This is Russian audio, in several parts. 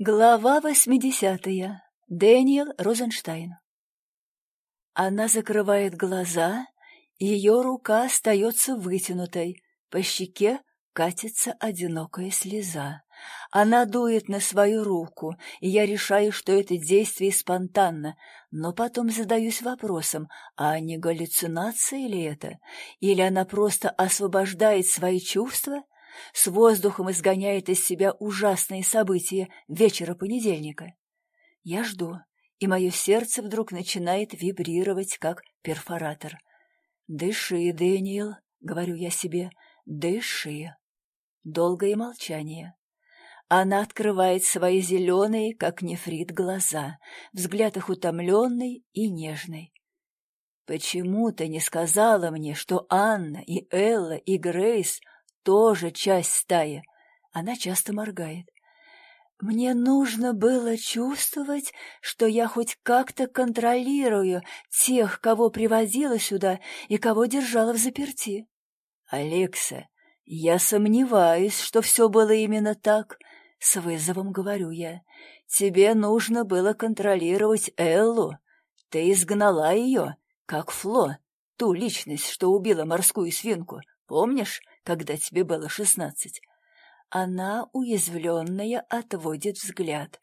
Глава восьмидесятая. Дэниел Розенштайн. Она закрывает глаза, ее рука остается вытянутой, по щеке катится одинокая слеза. Она дует на свою руку, и я решаю, что это действие спонтанно, но потом задаюсь вопросом, а не галлюцинация ли это? Или она просто освобождает свои чувства — с воздухом изгоняет из себя ужасные события вечера понедельника. Я жду, и мое сердце вдруг начинает вибрировать, как перфоратор. «Дыши, Дэниел», — говорю я себе, — «дыши». Долгое молчание. Она открывает свои зеленые, как нефрит, глаза, взгляд их утомленный и нежный. «Почему ты не сказала мне, что Анна и Элла и Грейс тоже часть стаи. Она часто моргает. Мне нужно было чувствовать, что я хоть как-то контролирую тех, кого приводила сюда и кого держала в заперти. Алекса, я сомневаюсь, что все было именно так. С вызовом говорю я. Тебе нужно было контролировать Эллу. Ты изгнала ее, как Фло, ту личность, что убила морскую свинку. Помнишь? Когда тебе было шестнадцать. Она, уязвленная, отводит взгляд.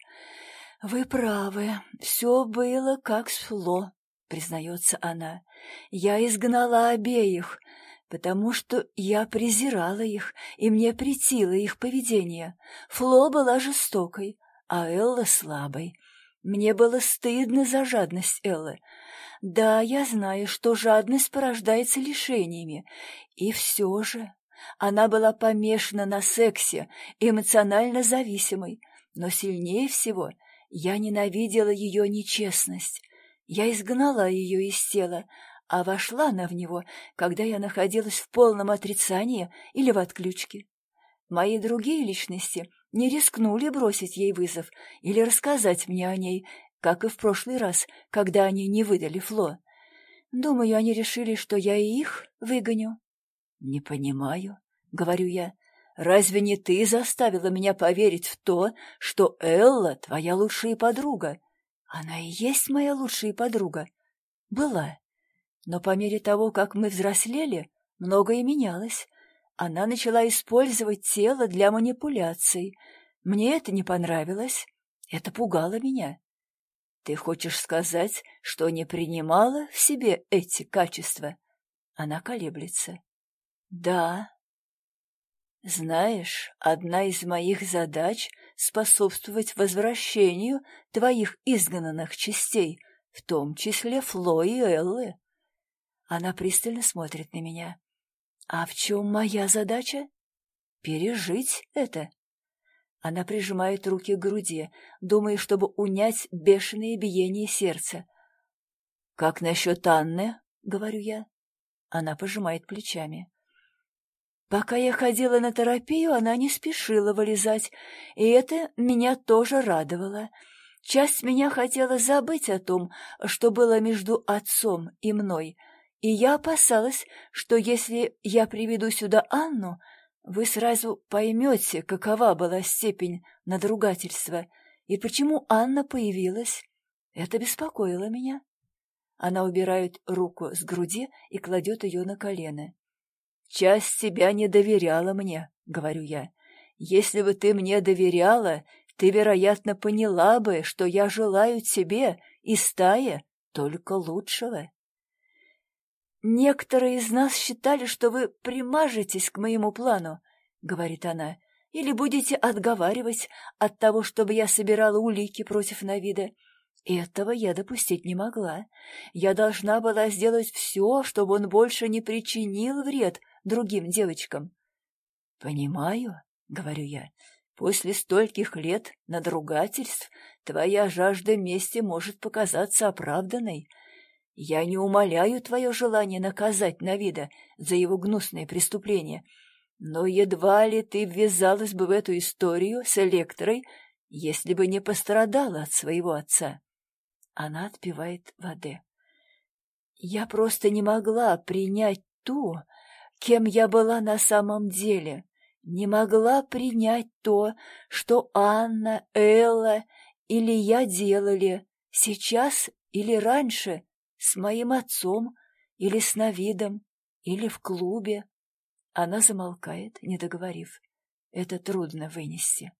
«Вы правы, все было как с Фло», — признается она. «Я изгнала обеих, потому что я презирала их, и мне претило их поведение. Фло была жестокой, а Элла слабой. Мне было стыдно за жадность Эллы. Да, я знаю, что жадность порождается лишениями, и все же она была помешана на сексе, эмоционально зависимой, но сильнее всего я ненавидела ее нечестность. Я изгнала ее из тела, а вошла она в него, когда я находилась в полном отрицании или в отключке. Мои другие личности не рискнули бросить ей вызов или рассказать мне о ней, как и в прошлый раз, когда они не выдали Фло. Думаю, они решили, что я и их выгоню. «Не понимаю», — говорю я. «Разве не ты заставила меня поверить в то, что Элла — твоя лучшая подруга? Она и есть моя лучшая подруга. Была. Но по мере того, как мы взрослели, многое менялось. Она начала использовать тело для манипуляций. Мне это не понравилось. Это пугало меня. Ты хочешь сказать, что не принимала в себе эти качества? Она колеблется. Да. Знаешь, одна из моих задач — способствовать возвращению твоих изгнанных частей, в том числе Фло и Эллы. Она пристально смотрит на меня. А в чем моя задача? Пережить это. Она прижимает руки к груди, думая, чтобы унять бешеное биение сердца. «Как насчет Анны?» — говорю я. Она пожимает плечами. Пока я ходила на терапию, она не спешила вылезать, и это меня тоже радовало. Часть меня хотела забыть о том, что было между отцом и мной, и я опасалась, что если я приведу сюда Анну, вы сразу поймете, какова была степень надругательства и почему Анна появилась. Это беспокоило меня. Она убирает руку с груди и кладет ее на колено. «Часть тебя не доверяла мне», — говорю я. «Если бы ты мне доверяла, ты, вероятно, поняла бы, что я желаю тебе и стае только лучшего». «Некоторые из нас считали, что вы примажетесь к моему плану», — говорит она, «или будете отговаривать от того, чтобы я собирала улики против Навида. Этого я допустить не могла. Я должна была сделать все, чтобы он больше не причинил вред другим девочкам. «Понимаю», — говорю я, — «после стольких лет надругательств твоя жажда мести может показаться оправданной. Я не умоляю твое желание наказать Навида за его гнусные преступления, но едва ли ты ввязалась бы в эту историю с Электрой, если бы не пострадала от своего отца». Она отпивает воды. «Я просто не могла принять ту, кем я была на самом деле. не могла принять то, что Анна, Элла или я делали сейчас или раньше с моим отцом или с Навидом или в клубе. Она замолкает, не договорив. Это трудно вынести.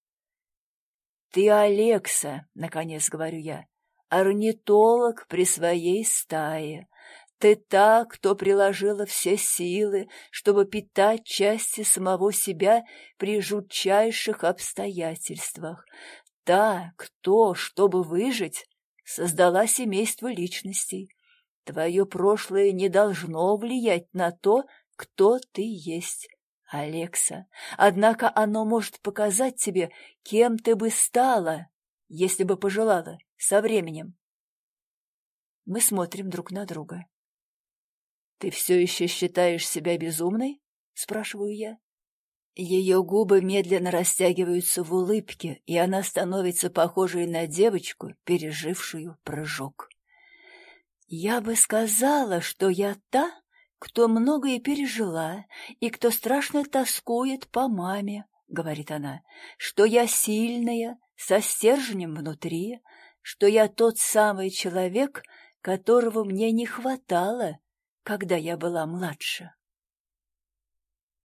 «Ты Алекса», — наконец говорю я, — «орнитолог при своей стае. Ты та, кто приложила все силы, чтобы питать части самого себя при жутчайших обстоятельствах. Та, кто, чтобы выжить, создала семейство личностей. Твое прошлое не должно влиять на то, кто ты есть. Алекса, однако оно может показать тебе, кем ты бы стала, если бы пожелала, со временем. Мы смотрим друг на друга. «Ты все еще считаешь себя безумной?» — спрашиваю я. Ее губы медленно растягиваются в улыбке, и она становится похожей на девочку, пережившую прыжок. «Я бы сказала, что я та, кто многое пережила и кто страшно тоскует по маме», — говорит она, — «что я сильная, со стержнем внутри, что я тот самый человек, которого мне не хватало, когда я была младше.